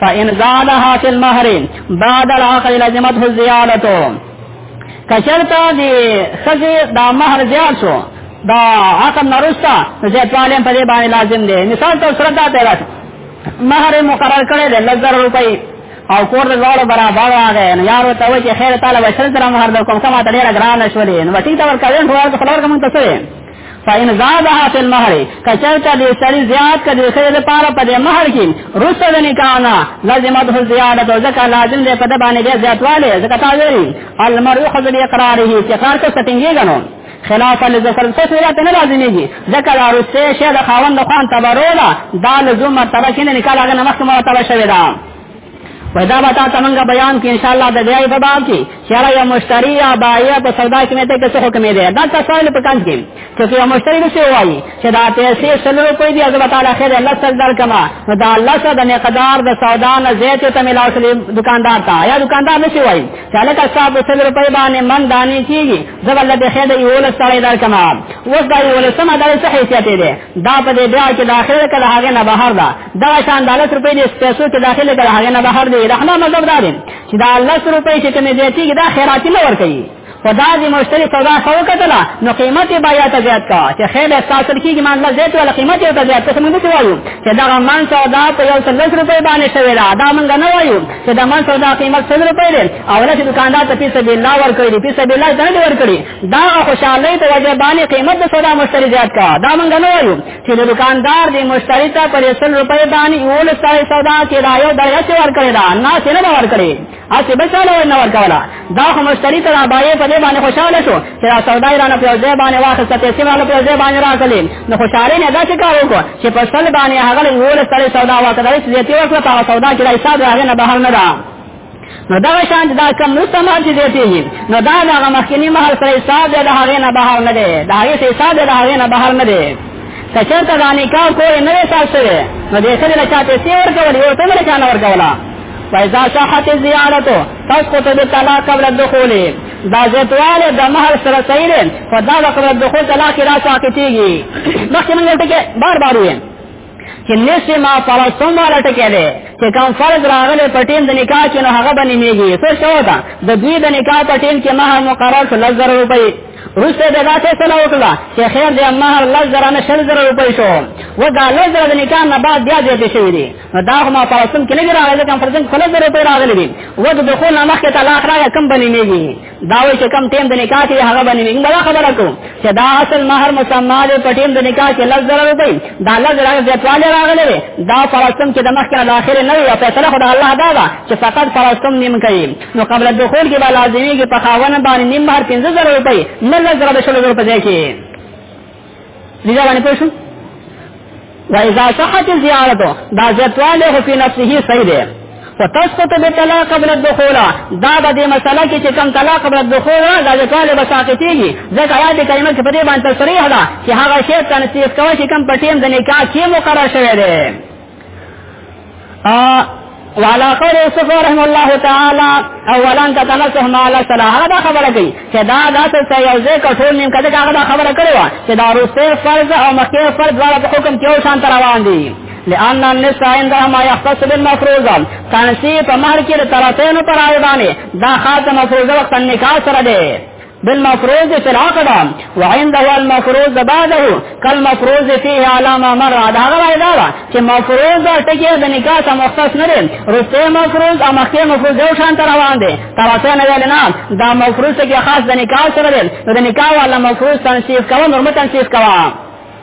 فإن زالها في المهر بعد العقد لزمته الزيادة کشرتا دی خزی دا مہر زیاد شو دا عقد نرستا زیاد والیم پدی بانی لازم دی مثال تو صورت دا پیدا شو مہر مقرر کرے دے لزر روپی او کور د غاړو برابر راغی نو یار ته وای چې خیر تعالی بشر سره مهر د کوم سما ته ډیر ګران شولې نو ټیک دا ورکوي نو ورته خلور کوم ته څه فإن زادها في المهر کچرته دې سړي زیات کړي خې د پاره په دې مہر کې رسته د نکاحنا لازمه ده زیادت او ځکه لازم دې په د باندې دې زیاتواله ځکه تا ویلي المرء خذ بإقراره چې کار څه ټینګي غنو خلاف لذکر څه سره ته نه لازميږي ځکه دا رسته شه د خاوند خوان تبرولا دا لزوم مرتبه کې نه نکاح هغه مخکې مرتبه شوی دا پیدا بتا تمنګ بیان کې ان شاء الله د بیاي په باب کې چېرې یو مشتری یا بایع په سودا کې مته کې څه حکم دی دا تاسو په کانت کې چې یو مشتری نو څه وایي چې دا پیسې سلو کوي دی الله تعالی خیر الله سر در کما نو دا الله سره د مقدار د سودا نه زیات ته ملا اصلي دکاندار تا یا دکاندار نشي وایي چې لکه صاحب سلو روپۍ باندې من دانی کیږي زب الله به خیر دی ول سره در کما وس دا ول سم دا څه حیثیت دی دا په دې بیا کې داخله کړه هغه نه بهر دا دا شان د لس روپۍ د پیسو کې داخله کړه هغه نه بهر دی رحمه مذهب دا دی چې دا لس روپۍ چې کومې زیاتېږي دا خیراتي نه ورکوي خدا دې مشتری سودا خو کتلا نو قیمت یې بیا ته زیات کا چې خیر به تاسو کېږي مان له زیات ولا قیمت یې ته زیات څه موږ ته وایو چې دا مان سودا په یو سل لس روپۍ باندې شوی دا دا موږ نه وایو چې دا مان سودا قیمت سل روپۍ دی او نه چې دکاندار ته پیسې به لا ور کړی پیسې به لا ځنه ور کړی دا خوشاله ته وجه باندې قیمت د سودا مشتری زیات کا دا موږ نه وایو چې د دکاندار دی مشتری ته پر 100 روپۍ باندې یو لسای سودا کې دا یو دریا چې ور کړی دا نه چې نه ور کړی اسی بچاله ور نه ور کولا دا خو مشتری ته بایې په دې باندې خوشاله شو چې دا سودا یې رانه په ځای باندې واخیسته پیسې رانه په ځای باندې راکړې نو خوشاله نه دا چې کار وکړ چې په سل باندې هغه یو لسای سودا وکړه چې دې ته ورکړه په سودا کې دا حساب راغی نه بهر نه دا نو دا شان دا کم نو سمار چې دی پیږي نو دا هغه مخکنی مهال سره حساب دی دا هغه نه بهر نه دی دا هغه سره حساب دی دا هغه نه بهر نه دی کچرته دا نکاح کوی نه حساب شوی نو دې سره له چاته سی ورکول یو ته نه چانه ورکولا فإذا صحت الزيارة تسقط بالطلاق قبل الدخول دا زیتواله د مہر سره صحیح ده خدا وقبل الدخول طلاق را ساقطيږي مخکې موږ ټکي بار بار ویم چې نشي ما فرض ثم لټکې ده چې کوم فرض راغله پټین د نکاح کې نو هغه باندې میږي څه شو دا د دوی د نکاح پټین کې مہر مقرر شو لزر روپۍ روسه د ذاتې سره وکړه چې خیر دې مہر لزر نه شل زر روپۍ شو و دا لزر د نکاح نه بعد بیا دې شوې دي نو دا ما فرض ثم کې نه راغله کوم فرض کله زر روپۍ راغلي دي و د دخول نه مخکې طلاق راغله کم باندې میږي دا وایي چې کم ټیم د نکاح کې هغه باندې موږ بل خبره کو چې دا اصل مہر مسما دی په ټیم د نکاح کې لږ ضرر دی دا لږ ضرر د ټواله راغلی دی دا فرصم چې د مخ کې د اخر نه وي فیصله خدای الله دا دا چې فقط فرصم نیم کوي نو قبل دخول کې به لازمي کې په خاونه باندې نیم مہر 15000 روپۍ نه لږ ضرر شول روپۍ کې دې دا باندې پوښتنه واذا صحت زیارته دا زتواله خو په نفسه صحیح ده وتسقط بالطلاق قبل الدخول دا به دې مسله کې چې کم طلاق قبل الدخول دا زتواله به ساقطيږي ځکه آیات کریمه کې په دې باندې تصریح ده چې هغه شی تنصیف کوي چې کم په ټیم د نکاح کې مقرر شوی دی وعلى قول يوسف رحمه الله تعالى اولا تتنسه ما لا صلاح دا خبره کوي چې دا داسې څه یو ځای کټول نیم کده هغه دا خبره کړې و چې دا روسي فرض او مکه فرض دواړه په حکم کې یو شان روان دي لأن النساء عندها ما يختص بالمفروض تنسي په مهر کې د طرفینو پر عیبانه دا خاصه مفروضه وخت نکاح سره ده بالمفروض في العقبة وعنده المفروض بعده كالمفروض فيه على ما مر دا غلا اداره چې مفروض او ټکی د نکاح سره مختص نه دي رسته مفروض او مخکې مفروض یو شان تر روان دي ترڅه نه ویل نه دا مفروض کې خاص د نکاح سره دي د نکاح ولا مفروض تنصیف کوه نورمه تنصیف کوه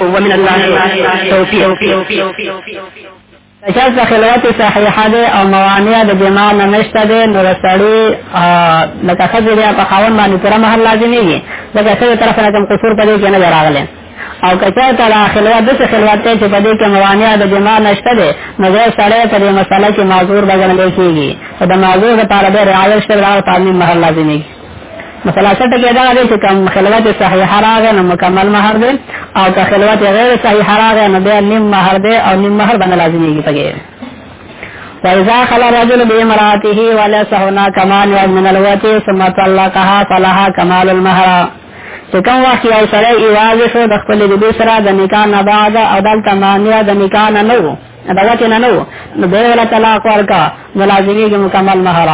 ومن الله توفیق چا څه خلوت صحیحه ده او موانع د جماع نه نشته ده نو سړی لکه خځه بیا په خاون باندې پوره مهر لازمېږي لکه څه طرف نه کوم قصور پدې کې نه راغلی او کچا ته د خلوت د خلوت ته چې پدې کې موانع د جماع نشته ده نو دا سړی په دې مسله کې معذور بګنل کېږي او د معذور لپاره به رعایت شته دا په مهر لازمېږي خلاصه ټکی دا دی چې کوم خلوت صحیحه راغی نو مکمل مهر دی او که خلوت غیر صحیحه راغی نو بیا نیم مهر دی او نیم مهر باندې لازمېږي پکې وإذا خلى الرجل بامرأته وليس هناك مانع من الوتي ثم طلقها فلها كمال المهر چې کوم وخت یو سره ایواز شو د خپل د دې سره د نکاح نه بعد او د تمانیا د نکاح نه نو دا وته نه نو نو به ولا طلاق ورکا ملازمي کې مکمل مهر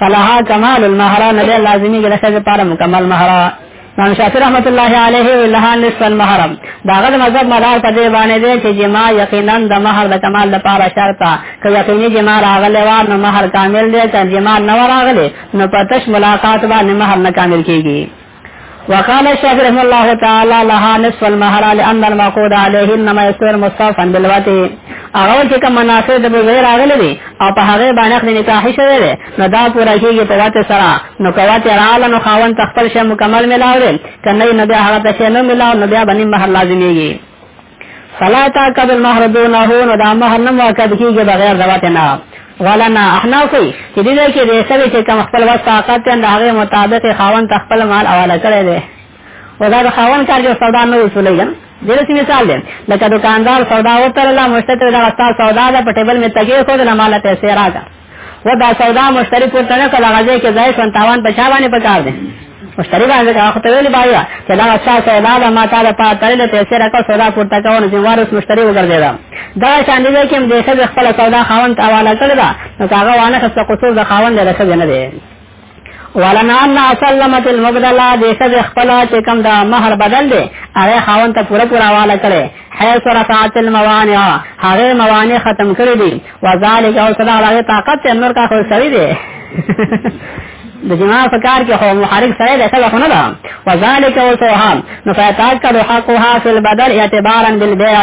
فلها کمال المهر نه دی لازمي کې د ښځې لپاره مکمل مهر امام شافعي رحمت الله علیه ولها نصف المهر دا غد مذهب مدار په دې باندې دی چې جما یقینا د مہر د کمال لپاره شرط که یقیني جما راغلی و نو مہر کامل دی چې جما نه راغلی نو پتش ملاقات باندې مہر نه کامل کیږي وقال الشيخ رحمه الله تعالى لها نصف المهر لأن المعقود عليه إنما يكون مصطفا بالوتي هغه چې کوم مناسب د بغیر راغلي دي او په هغه باندې خپل نکاح شوی دی نو دا پوره کیږي په واته سره نو کواته رااله نو خاون تخپل شی مکمل ملاوي کنه نه بیا هغه ته شی نه ملاو نو بیا باندې مہر لازميږي فلا تاکد المهر دونه نو دا مهر نه موکد کیږي بغیر د وته نه ولنا احنا کوي چې دې کې دې سوي چې کوم خپل وس طاقت ته د هغه مطابق خاون خپل مال حواله کړی دی او دا خاون کار جو سودا نه وصولېږي دې رسې مثال دی لکه دکاندار سودا وترلا مشتری دا وستا سودا دا په ټیبل می تګې خو د مال پیسې راځي و دا سودا مشتری پورته نه کړه غزه کې ځای شون تاوان په چا باندې پکار دی مشتری باندې هغه ته ویلی بایو چې دا څه سودا ده ما تعالی په تل له پیسې راکړ سودا پورته کاوه چې وارث مشتری وګرځیدا دا شان دي چې موږ د خپل سودا خاوند حواله کړل دا هغه وانه خپل قصور د خاوند له خزنه دی ولنا ان اسلمت المبدلا د خد خپل چې کوم د مہر بدل دی هغه خاون ته پوره پوره واله کړي حيث رفعت الموانع هغه موانع ختم کړی دي وذالک او صدا هغه طاقت نور کا خو سړی دی د جماع په کار کې هو محرک سره د سبق نه ده وذالک او سوهان نو فاتاک د حقها فی البدل اعتبارا بالبيع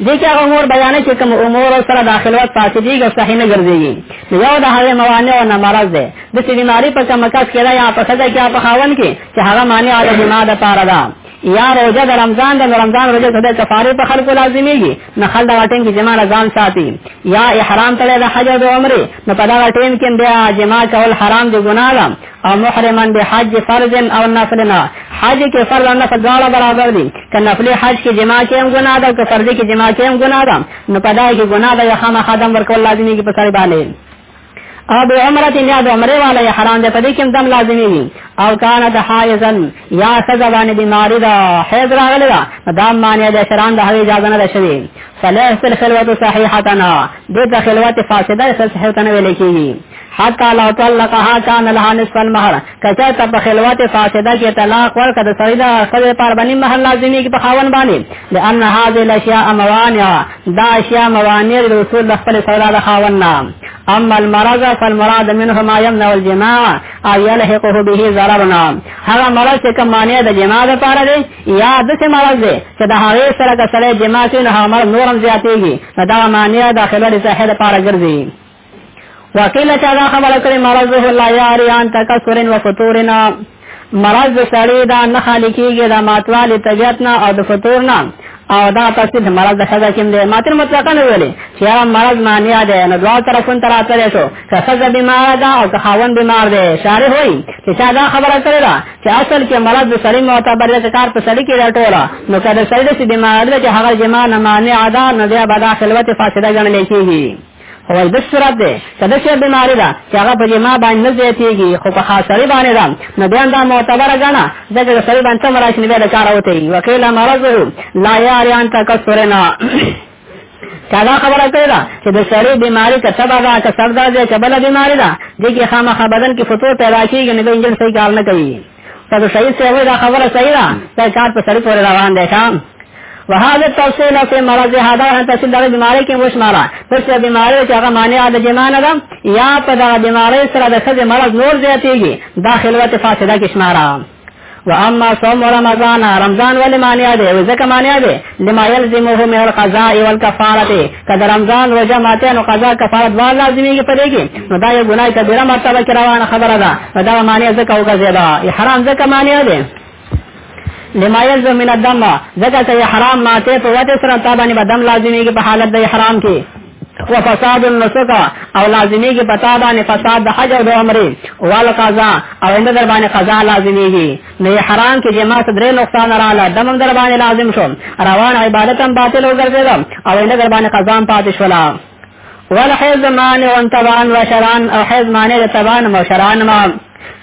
دې کې هغه امور بیانې چې کوم امور سره داخلوت فاسدېږي او صحیح نه ګرځېږي نو یو د هغې موانع او نمرض دی د چې بیماري په کوم کس کې ده یا په ښځه کې یا په خاوند کې چې هغه مانع د جما دپاره ده یا روزه د رمضان د رمضان روزه ته د کفاره په خلکو لازميږي نه خل دا ټیم کې جما رضان ساتي یا احرام تړي د حج او عمره نه په دا ټیم کې بیا جما کول حرام دي ګناه ده او محرمن به حج فرض او نفل نه حج کې فرض او نفل دواړه برابر دي که نفل حج کې جما کې هم ګناه ده او که فرض کې جما کې هم ګناه ده نو په دای کې ګناه ده یا خامخا دم ورکول لازمي کې په سړي باندې او به عمره نه د عمره والا حرام ده په دې کې هم دم لازمي وي او کان د حایزن یا سزا باندې بیماری دا حیض راغلی دا دا معنی د شران د هغه اجازه نه شوی صلیح فل خلوت صحیحتنا دغه خلوت فاسده سره صحیح کنه ویل کیږي حتا لو طلقها كان لها نصف المهر کچا ته په خلوت فاسده کې طلاق ورکړه د سړي د خپل پر باندې مهر لازمي کې په خاون باندې لئن هذه الاشياء موانع دا اشیاء موانع د اصول خپل سره د خاون نام اما المرض فالمراد منه ما يمنع الجماع او یلحقه به ضررنا هغه مرض چې کوم معنی د جما د پاره دی یا د څه مرض دی چې د هغه سره که سره جما کوي نو هغه مرض نورم زیاتېږي دا معنی د خلل صحه د پاره ګرځي وکیل چې دا خبره کړې مرض هو لا یاریان تکسرن و فطورنا مرض د سړی دا نه خالی کېږي د ماتوالي طبیعت نه او د فطور نه او دا تفسیر د مرض د خزه کوم دی ماتن مطلقاً ویلي چې هغه مرض مانع دی نو دوا طرفون تر اتلې شو که خزه بیمار ده او که خاون بیمار دی شارح وایي چې چا دا خبره کړې ده چې اصل کې مرض د سړي معتبر دی کار په سړي کې راټوله نو که د سړي د بیمار دی چې هغه جما نه مانع ده نو بیا به دا خلوت فاسده ګڼل کېږي هو البس صورت ده که د شی بیماری ده چې هغه په جما باندې نه زیاتیږي خو په خاص سړی باندې ده نو بیا دا معتبره ګڼه ځکه د سړی باندې تم راشي بیا د کار اوته وکیل مرزه لا یار ان تکسرنا چا دا خبره کړې ده چې د سړی بیماری که سبا ده که سر ده که بله بیماری ده دې کې خامخا بدن کې فتور پیدا کېږي نو د انجن صحیح کار نه کوي تاسو شهید ته وایي دا خبره صحیح ده دا کار په سړی پورې روان دی ښا وهذا التفصيل في مرض هذا هغه تفصيل دغه بیماری کې وښ مارا پس بیماری چې هغه معنی د جمانه ده یا په دغه بیماری سره د خځې مرض نور زیاتېږي داخلوت فاسده کې شمارا واما صوم رمضان رمضان ولې معنی ده ځکه معنی ده لما يلزمه من القضاء والكفاره کله رمضان روزه ماته نو قضا کفاره دوار لازميږي په دې کې نو دا یو ګناه کبیره مرتبه کې روانه خبره ده نو دا معنی ځکه وګرځیدا احرام ځکه معنی ده لما يلزم من الدم ځکه چې احرام ماته په وته سره تابانه بدم لازميږي په حالت د احرام کې و فساد النسک او لازمی کی پتا باندې فساد د حج او د عمره وال قضا او اند در باندې قضا لازمیږي نه حرام کې جما صدرې نقصان رااله دمم در باندې لازم شو روان عبادت هم باطل وګرځیدم او اند در باندې قضا هم پاتې شولا ولا حیز معنی وان تبعان و شرعان او حیز معنی د تبعان او شرعان ما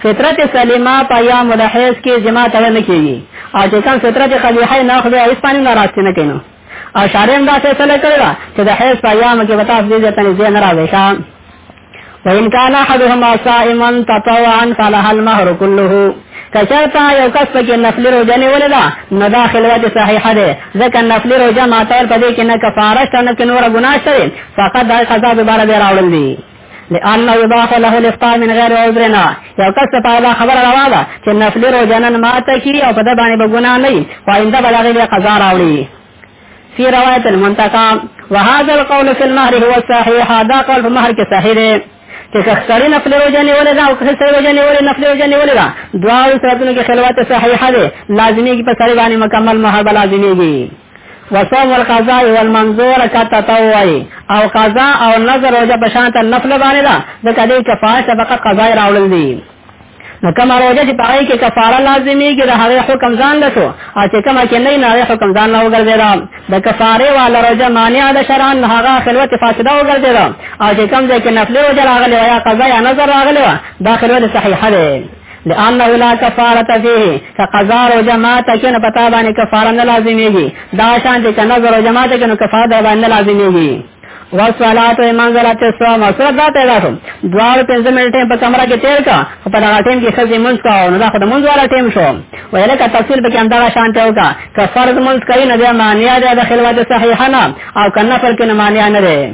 فطرت سلیمه په یا ملحیز کې جما ته نه کیږي او چې کوم فطرت قبیحه نه خو به اسپانی نه راځي نه کینو او شارع هم دا فیصله کړې ده چې د حیض په ایامو کې به تاسو دې ځای ته نږدې نه راځئ ښه وإن كان أحدهما صائما تطوعا فلها المهر كله کچرتا یو کس پکې نفلی روزه نیولې ده نو دا خلوت صحیحه ده ځکه نفلی روزه ماته په دې کې نه کفاره شته نه نور ګناه شته فقط دا قضا به بار به راوړل دي لانه يضاف له الافطار من غير عذرنا یو کس ته دا خبره روا ده چې نفل روزه نن ماته کی او په د باندې به ګناه نه وي خو آینده به دغه بیا قضا راوړي فی روایت المنتقى وهذا القول في النهر هو الصحيح دا قول په مهر کې صحیح دی چې کښتړي نفل روزه نیولې ده او کښتړي روزه نیولې نفل روزه نیولې ده دواړو صورتونو کې خلوت صحیح ده لازمي کې په سړي باندې مکمل مهر لازميږي وصوم القضاء والمنظور کتتوعی او قضا او نظر روجه پشانت نفل باندې دا د کدی کفایت فقط قضا راولل دي نو کوم روزه چې پای کې کفاره لازميږي د هغه حکم ځان لته او چې کوم کې نه نه حکم ځان نه وګرځیدا د کفاره والا روزه مانع ده شرعن هغه خلوت فاسده وګرځیدا او چې کوم ځای کې نفل روزه راغلی یا قضا یا نظر راغلی دا خلوت صحیح ده لانه لا کفاره فيه فقضاء او جماعت کې نه پتا باندې کفاره نه لازميږي دا شان چې نظر او جماعت کې نو کفاره دا باندې لازميږي وصلات ایمان زلات سلام سره دا ته راځو دوار پنځه منټه په کمره کې تیر کا په دا ټیم کې خزې مونږ کا نو دا خو د مونږ والا ټیم شو ویل کا تفصیل به کې انده شانته وکا که فرض مونږ کوي نه دا معنی دا د خلوت صحیح نه او کنه پر کې نه معنی نه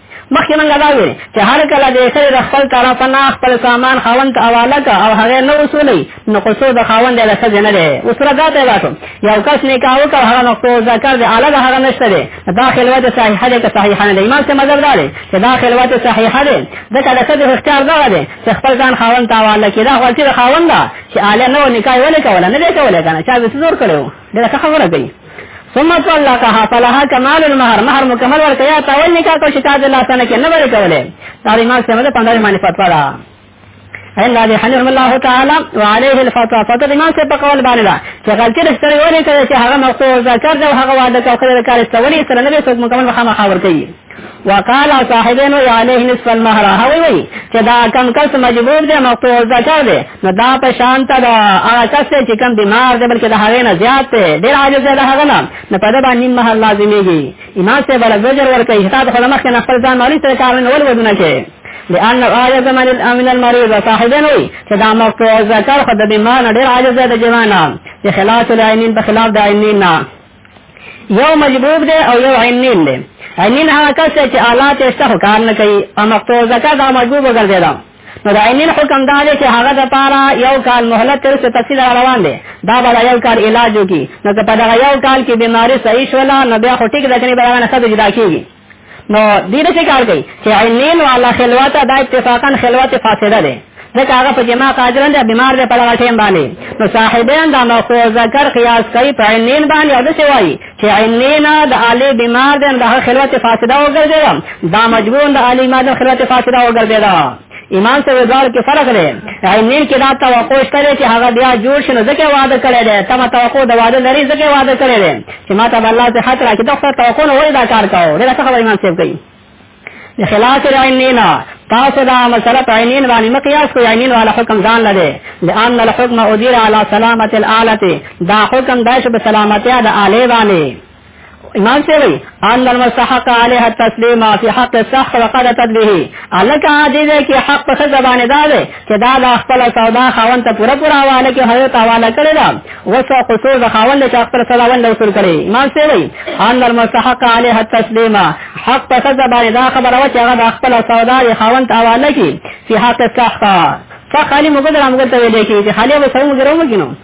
مخکې موږ دا ویل چې هر کله د سړي د خپل طرف نه خپل سامان خاوند ته حواله کا او هغه نه وصولي نو قصو د خاوند له سجد نه دی اوس راځه دا شو یو کس نه کاوه کا هغه نو څو ذکر دی الګ هغه نشته دی دا خلوت صحیح دی که صحیح نه دی امام څه مذهب دا دی چې دا خلوت صحیح دی د کله سجد اختیار دا دی چې خپل ځان خاوند ته حواله کی دا خپل خاوند چې اله نو نکاح ولې کوله نه دی کوله کنه چا به زور کړو دا څه خبره کوي ثم طلقها فلها كمال المهر مهر مکمل ورکیا تاول نکاح کو شکایت الله تعالی کې نه ورې کولې تعلیم سره مده پندای باندې فتوا ده ان ابي حنيفه الله تعالى وعليه الفتوى فتوى امام سے بقول باندې دا چې غلطي رسټري ولې کړي چې هغه مقصود ذکر ده هغه وعده کوي کار استولي سره نه به څوک مکمل مخامخ ور کوي وقال صاحبینو یعنیه نصف المهر هغوی وی چې دا کم کس مجبور دی مقطوع الذکر دی نو دا په شان ته دا هغه کس چې کم بیمار دی بلکې د هغې نه زیات دی ډېر عاجز دی د هغه نه نو په ده باندې نیم مهر لازمېږي امام صاحب له زجر ورکوي حتا د خو له مخکې نه خپل ځان مالي سره کار نه ول ودونه کوي لأن آية من الأمن المريض صاحبين وي چې دا مقطوع الذکر خو د بیمار نه ډېر عاجز دی د جماع نه بخلاف العینین بخلاف د عینین نه یو مجبوب دی او یو عینین دی عینین هغه کس دی چې آلات یې شته خو کار نه کوي او مقطوع زکه دا مجبوب وګرځېده نو د عینین حکم دا دی چې هغه د پاره یو کال مهلت تر څه تفصیل روان دی دا به یو کال علاج وکړي نو که په دغه یو کال کې بیماری صحیح شوله نو بیا خو ټیک ده کنې بیا نه ښه جدا کېږي نو دې د څه کار کوي چې عینین والا خلوت دا اتفاقا خلوت فاسده ده ځکه هغه په جما قادر نه بیمار دی په دغه ټیم باندې نو صاحبین دا مخو ذکر قیاس کوي په عینین باندې او د څه وایي چې عینین د علی بیمار دی د خلوت فاسده وګرځي دا مجبور د علی ما د خلوت فاسده وګرځي امام صاحب دوار کې فرق دی عینین کې دا توقع شته چې هغه بیا جوړ شنو ځکه وعده کړی دی تم توقع د وعده لري ځکه وعده کړی دی چې ما ته الله ته حق راکړي دا خو توقع نه وای دا کار کاو دا څه خبر امام صاحب کوي د خلاف عینینا تاسو دا مسله په عینین باندې مقیاس کو عینین والا حکم ځان لده لئن الحكم ادير على سلامه الاله دا حکم داش په سلامتیا د اله باندې امام سے وی ان المستحق علیہ التسلیم فی حق السخط وقد تدبیه الکه دې دې کې حق په خزه باندې دا ده چې دا د خپل سودا خاون ته پوره پوره حواله کې هغه ته حواله کړی دا وسو قصور د خاون له خپل سودا ول وصول کړي امام سے وی ان المستحق علیہ التسلیم حق په خزه باندې دا خبره و چې هغه د خپل سودا د خاون ته حواله کې فی حق السخط فخالی مګدر امګل ته ویل کې چې خالی به سمو ګرو مګینو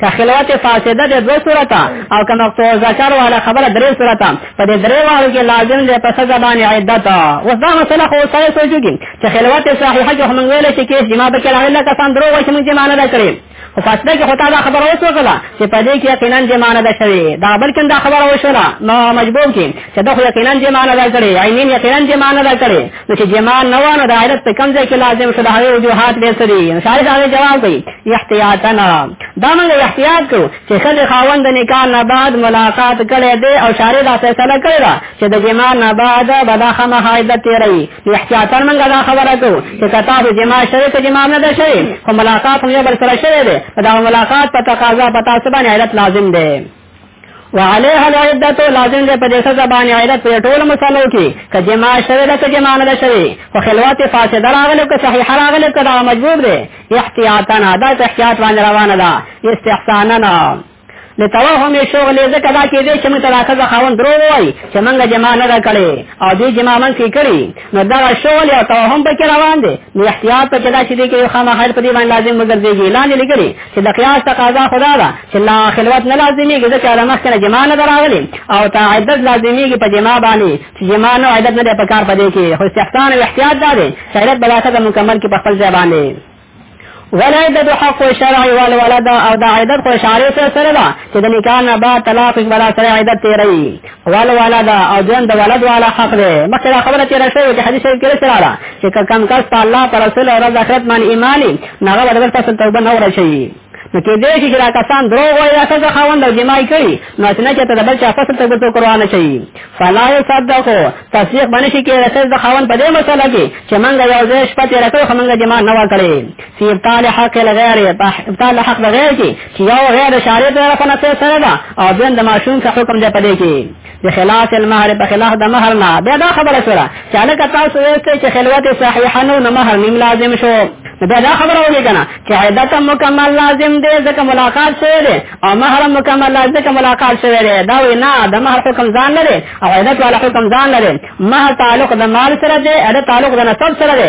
که خلوت فاسده د دو صورته او که مقطوع ذکر والا خبره درې صورته په دې درې واړو کې لازم دی په سزا باندې عدت اوس دا مسله خو سره سوچوږي چې خلوت صحیحه جو موږ ویل چې کیس جما به کې راغلی لکه سم درو وایي چې موږ جما نه ده کړې خو فاسده کې خدای دا خبره اوس وکړه چې په دې کې یقینا جما نه ده شوې دا بلکې دا خبره وشوله نو مجبور کې چې دا خو یقینا جما نه ده کړې عینین یقینا جما نه ده کړې نو چې جما نه وانه د عادت په کم ځای کې لازم شو د هغه وجوهات به څه دي نو شارح هغه جواب کوي احتیاطا دا موږ احتیاط کو چې خل خاوند نکاح نه بعد ملاقات کړي دي او شارح دا فیصله کړی دا چې د جما نه بعد بدا خمه حایده تیری نو احتیاطا موږ دا خبره کو چې کتا د جما شوی ته جما نه ده شوی خو ملاقات هم یو بل سره شوی دی دا ملاقات په تقاضا په تاسو باندې عادت لازم دی وعليها العدت لازم دې په دې سزا باندې عدت په ټول مسلو کې کجما شوه ده کجما نه شوه خو خلوات فاسده راغله که صحیح راغله که دا مجبور دي احتیاطنا دا احتیاط باندې روانه ده استحساننا لتوهم شغل زکه دا کې دې چې موږ تراخه ځخاون درو وای چې موږ جما نه کړې او دې جما من کې کړې نو دا شغل او توهم په کې روان دي نو احتیاط په کې دا چې دې کې خامہ خیر په دې باندې لازم مګر دې ګیلان لري چې د قیاس تقاضا خدا ده چې لا خلوت نه لازمیږي ځکه د مخکې نه جما نه دراغلي او تا عدت لازمیږي په جما باندې چې جما نه عدت نه دی په کار پدې کې خو استحسان او احتیاط ده دی چې عدت بلاته د مکمل کې په خپل ځای باندې ولایدت حق شرع والولد او دا عدت خو شارع سره ده چې د نکاح نه بعد طلاق بلا سره عدت تیری وال والا دا او دیم د ولد والا حق دی مخکې دا خبره تیره شوې چې حدیث شریف کې راځي راړه چې کم کس په الله پر رسول او رضا خدمت باندې ایمانی ناغه ورته تاسو توبه نه ورشي نو کې دې چې دا کسان دروغ وایي یا څه خاوند او جماعي کوي نو چې نه چې ته بل چا فصل ته ګوتو قرآن شي فلا يصدقو تصدیق باندې شي کې رسول د خاوند په دې مسله کې چې مونږ یو ځای شپه تیر کړو خو مونږ جماع نه وکړي فی ابطال حق الغیر په ابطال حق د غیر کې چې یو غیر شارع په طرف نه څه سره ده او دویم د ماشوم څخه حکم دی پدې کې د خلاف المهر په خلاف د مہر نه بیا دا خبره شوه چې الکه تاسو وایئ چې خلوت صحیحه نو مہر نیم لازم شو بیا دا خبره وږي کنه چې عیدت مکمل لازم دی ځکه ملاقات شوی دی او مہر مکمل لازم ځکه ملاقات شوی دی دا وی نه د مہر حکم ځان لري او عیدت والا حکم ځان لري مہر تعلق د مال سره دی عیدت تعلق د نسب سره دی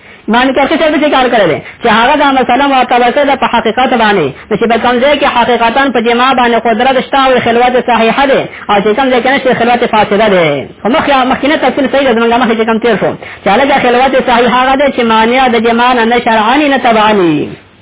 باندې ترخی صاحب څه کار کړی دی چې هغه دا مسله معتبر کړې ده په حقیقت باندې نو چې په کوم ځای کې حقیقتا په جما باندې قدرت شته او خلوت صحیحه ده او چې کوم ځای کې نشته خلوت فاسده ده خو مخکې مخکینه تفصیل صحیح ده موږ مخکې کوم تیر شو چې هغه خلوت صحیحه ده چې مانع د جما نه شرعاني نه تبعاني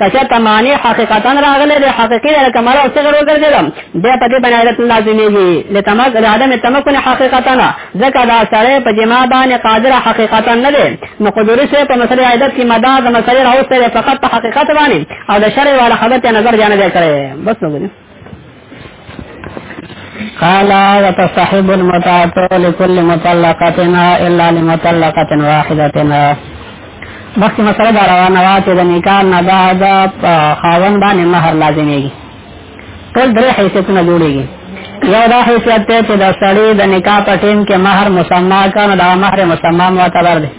کچا تمانی حقیقتا راغله د حقیقی د کمال او صغر وګرځیدم بیا په دې باندې حیرت لازمیږي لتمک عدم تمکن حقیقتا ځکه دا سره په جما باندې قادر حقیقتا نه دی نو قدرت سره په مسله عیدت کې مدا د مسله راوستل فقط په حقیقت باندې او د شرع والا حالت نظر جانه دی کړی بس نو قال وتصحب المتعة لكل مطلقة إلا لمطلقة واحدة مخکې مسله دا روانه وه چې د نکاح نه بعد خاوند باندې مهر لازمېږي ټول درې حیثیتونه جوړېږي یو دا حیثیت دی چې د سړي د نکاح په ټیم کې مهر مسما کړه نو دا مهر مسما معتبر دی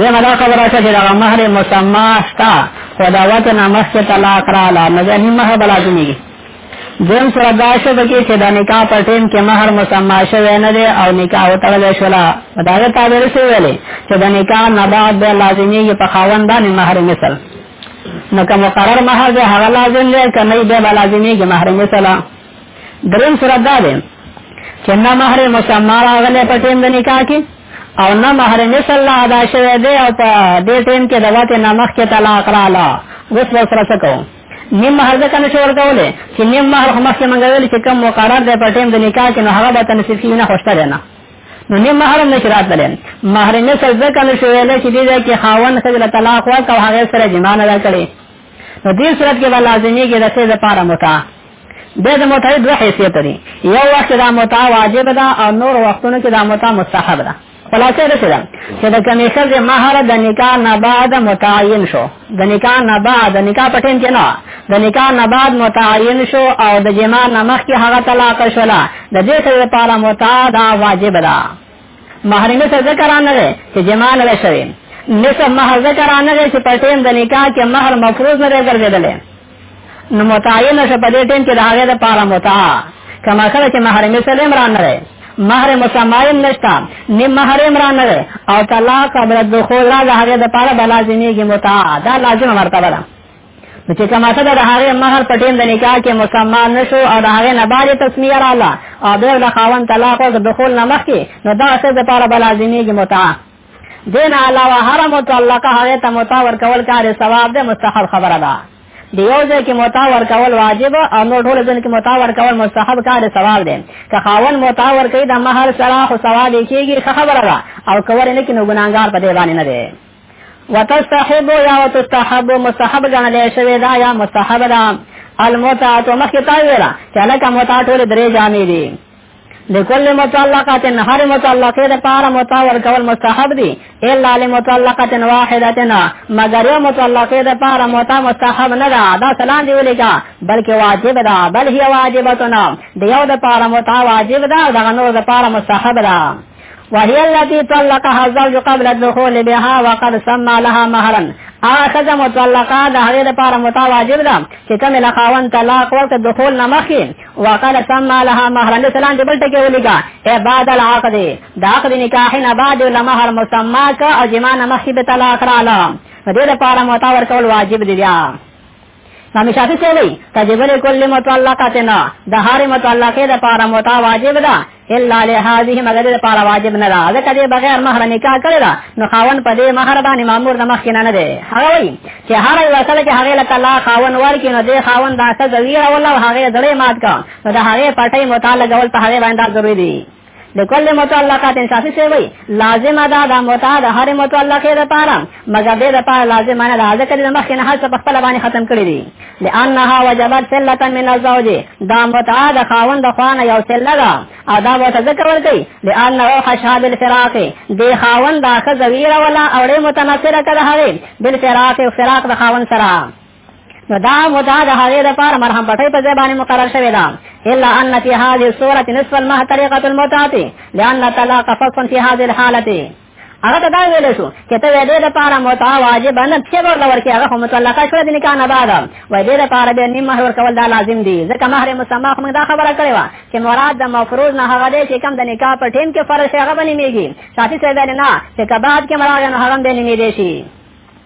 دغه دا خبره چې دغه مهر مسما شتا خو دا وته نه مخکې طلاق را لا نه ځنی مهر بلا کیږي دیم سره دا شو چې چې دا نکاح پر ټیم کې مہر مسما شوی نه دی او نکاح وتړل شولا دا د تعبیر څه ویلې چې دا نکاح نه بعد د لازمي په خاوند باندې مہر مثال نو کوم مقرر مہر دی هغه لازم دی کنه دی به لازمي کې مہر مثال دریم سره دا دی چې نه مہر مسما راغله په ټیم د نکاح کې او نه مہر مثل لا ادا شوه دی او په دې ټیم کې د وته نامخ کې طلاق را لا اوس به سره څه کوم نیم مہر ځکه نشو ورکولې چې نیم مہر خو مخکې مونږ ویل چې کم مقرر دی په ټیم د نکاح کې نو هغه به تنصیف کیږي نه خوشته دی نه نو نیم مہر هم نشي راتللی مہر مثل ځکه نشو ویل چې دې کې خاوند ښځه طلاق ورکړ او هغه سره جماع نه کړي نو دې صورت کې به لازمي کې د څه لپاره متعه د د متعه دوه حیثیت لري یو وخت دا متعه واجب ده او نور وختونو کې دا متعه مستحب ده خلاصه ده څه ده چې د کمی شر مہر د نکاح نه بعد متعین شو د نکاح نه بعد د نکاح پټین کې نه د نکاح نه بعد متعین شو او د جما نه مخکې هغه طلاق شولا د دې سره لپاره متعه دا واجب ده محرمه څه ذکر نه دی چې جما نه شوی نصف مہر ذکر نه دی چې په ټیم د نکاح کې مہر مفروض نه دی ګرځیدلی نو متعین شه په دې ټیم کې د هغه د پاره متعا کما کړه چې محرمه څه عمران نه دی مہر مسمایم نشتا نیم مہر عمران نه دی او طلاق قبل الدخول را د هغه د پاره بلازمي کې متعا دا لازمه مرتبه ده نو چې کما ته د هغه مہر په ټیم د نکاح کې مسما نشو او د هغه نه باندې تسمیه رااله او به له خاون طلاق او دخول نه مخکې نو دا څه د طالب لازمي کې متعه دین علاوه هر متعلقه هغه ته متعه ورکول کار ثواب ده مستحب خبره ده د یو ځای کې متعه ورکول واجب او نو ټول ځین کې متعه ورکول مستحب کار ثواب دی که خاون متعه ورکړي د مہر سره خو ثواب کېږي خبره ده او کور نه کې نو ګناګار په دی باندې نه دی وتستحب یا وتستحب مستحب ګڼل شوی دا یا مستحب دا المتعه تو مخکې تا ویلا چې لکه متعه ټول درې جامې دي لکل متعلقات هر متعلقه د پاره متع ورکول مستحب دي الا لمتعلقات واحدتنا مگر یو متعلقه د پاره متع مستحب نه ده دا سلام دی ولیکا بلکې واجب ده بل هي واجبتنا د یو د پاره متع واجب ده دغه نور د پاره مستحب ده وهي التي طلقها الزوج قبل الدخول بها وقد سمى لها مهرا هغه ښځه مطلقه د هغې دپاره متا واجب ده چې کومې له خاوند طلاق ورکړه دخول نه مخکې وقد سمى لها مهرا دې سلام دې بل ټکی ولیکه ای بعد العقد د عقد نکاح نه بعد له مهر مسما که او جما نه مخکې به طلاق راله د دې دپاره متا ورکول واجب دی بیا امام شافعي څه وایي تجب لكل متعلقه نه د هر متعلقه د پاره متا واجب ده الا لهذه مگر د پاره واجب نه ده ځکه دې بغیر مہر نکاح کړی دا نو خاون په دې مہر باندې مامور د مخ نه نه دی هغه وایي چې هر یو سره چې هغه لکه لا خاون ورکی نو دې خاون دا څه ګویره ولا هغه دړې مات کا نو د هغه پټي متعلق ول په هغه باندې ضروری دی د کل متعلقات انصافي څه وي لازمه ده د متع د هر متعلقې د پاره مګر دې د پاره لازمه نه ده ځکه د مخکې نه هر څه په خپل باندې ختم کړی دي لانها وجبت سلتا من الزوج دا متع د خاوند د خوانه یو سله ده او دا به ذکر ورکړي لانه خشاب الفراق دې خاوند دا خزویره ولا اورې متناصره کړه هغه بالفراق او فراق د خاوند سره نو دا مدعا د هغې لپاره مرهم پټۍ په ځای باندې مقرر شوې ده الا ان فی هذه الصوره نصف المه طریقه المتعه لان طلاق فص فی هذه الحاله هغه ته دا ویل شو چې ته دې د پاره متعه واجب نه چې ور لور کې هغه متعلقه شو د نکاح نه بعد وای دې د پاره به نیم مہر کول دا لازم دی ځکه مہر مسما خو موږ دا خبره کړې و چې مراد د مفروض نه هغه دی چې کم د نکاح په ټیم کې فرض هغه بنې میږي شافعي صاحب نه چې کباد کې مراد نه هغه بنې میږي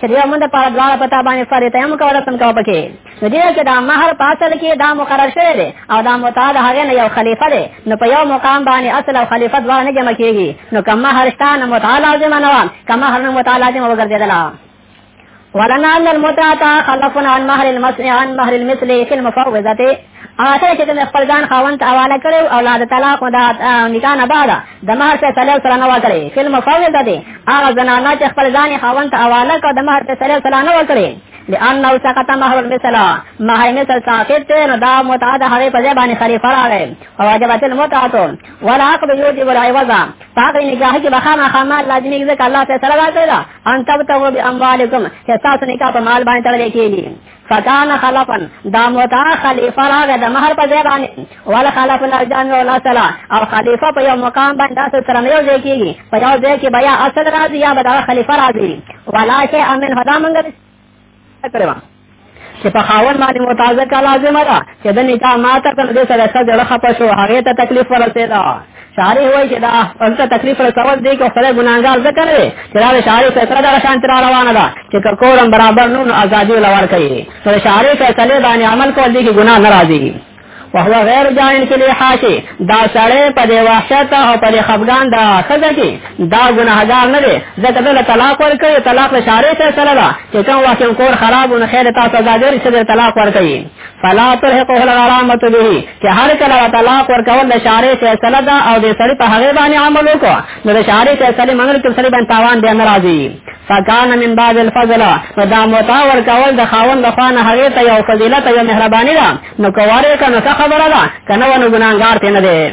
چې یو مونږ په اړه دواړه پتا باندې فرې ته هم کوله سم کوه پکې نو دې کې دا مہر په اصل کې دا مقرر شوی دی او دا متعاد هغه نه یو خلیفہ دی نو په یو مقام باندې اصل او خلیفہ دواړه نه جمع کیږي نو کوم مہر شته نه متعال لازم نه وام کوم مہر نه متعال لازم وګرځیدل ولنا ان المتعه خلفنا عن مهر المسلم عن مهر المثل في المفوضه هغه سره چې کوم خپل ځان خاوند ته حواله کړي او لا د طلاق او د نکاح نه بعد د مہر په سره سره نه وکړي فلم فوض ده دي هغه زنانه چې خپل ځان خاوند ته حواله کړي د مہر په سره سره نه وکړي لأنه سقط مهر المثل مهر مثل ساقط ته نو دا متعه د هغې په ځای باندې خلیفه راغی او واجبت المتعه ولا عقد یوجب العوض پاک نکاح کې بخامه خامه لازمي ځکه الله تعالی سره راځي ان تبتغوا باموالکم چې تاسو نکاح په مال باندې تړلې کېږي فکان خلفن دا متا خلیفہ راغه د مہر په ځای باندې ول خلف الارجان او الاصل او خلیفہ په یو مقام باندې اصل سره نه یو ځای کیږي په یو ځای کې بیا اصل راځي یا بدا خلیفہ راځي ولا شی امن هدا منګ کړو چې په خاون باندې متازه کا لازمه ده چې د نکاح ماته کړ دې سره سره خپه شو هغه ته تکلیف ورسېدا شارح وای چې دا انت تکلیف رسول دی کو خدای ګناګار ذکر دی چې دا شارح فیصله دا شان تر روانه ده چې کورم برابر نو ازادي لور کوي سره شارح فیصله باندې عمل کول دي کې ګناه ناراضي وهو غیر جائن کې له حاشي دا سړی په دې وحشت او په دې خفګان دا خزه کې دا ګناهګار نه دی ځکه دا طلاق ورکړي طلاق له شارې سره سره دا چې کوم وخت کور خراب او خیر تاسو ځاګر چې طلاق ورکړي فلا ترهقه الغرامه به چې هر کله طلاق ورکول د شارع فیصله ده او د سړی په هغه باندې عمل وکړو نو د شارع فیصله منل کې سړی باندې تاوان دی ناراضي فکان من بعد الفضل نو دا متا ورکول د خاون د خوانه هغه ته یو فضیلت یو مهرباني ده نو کواره کنه څه خبره ده کنه ونه ګناګار ته نه ده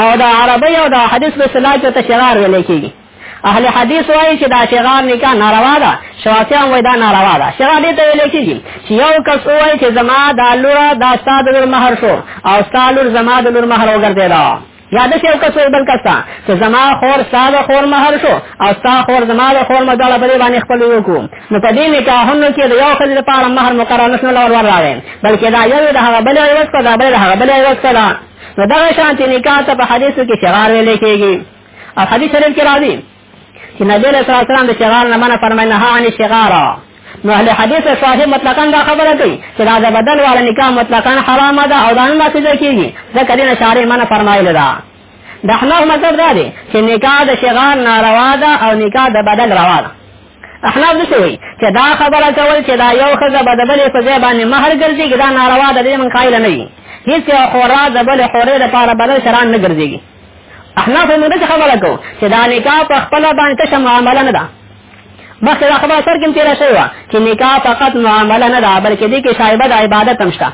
او د عربی او د حدیث په اصطلاح کې ته شغار ویل کېږي اهل حدیث وایي چې دا شغار نکاح ناروا ده شوافیان وایي دا ناروا ده شغار دې ته ویل کېږي چې یو کس وایي چې زما دا لور دا استاد لور مہر شو او استاد لور زما د لور مہر وګرځیدا یاد شي او کس وایي بل کس ته زما خور استاد خور مہر شو او استاد خور زما د خور مداله بری باندې خپل یو کو نو په دې نکاحونو کې د یو خل لپاره مہر مقرر نشو لور ور راغی بلکې دا یو د هغه بل یو څه دا بل هغه بل یو څه نو دا شانت نکاح ته په حدیثو کې شغار ویل کېږي او حدیث شریف کې راځي چې نبی له سره سره د شغار نه منع فرمایي نه عن شغار نو اهل حدیث صاحب مطلقاً دا خبره کوي چې دا د بدل والا نکاح مطلقاً حرام ده او دا نه نافذ کېږي ځکه دې شارع منع فرمایلی ده د احناف مذهب دا دی چې نکاح د شغار ناروا ده او نکاح د بدل روا ده احناف دسه وی چې دا خبره کول چې دا یو خزه به د بلې په ځای باندې مہر ګرځي دا ناروا ده دې من قائل نه وي هیڅ یو خورا د بلې خورې لپاره بدل شران نه ګرځي احناف موږ دسه خبره کو چې دا نکاح په خپل باندې څه معاملې نه ده بس دا خبره سر کې تیر شوی و چې نکاح فقط معاملې نه ده بلکې دې کې شایبه د عبادت هم شته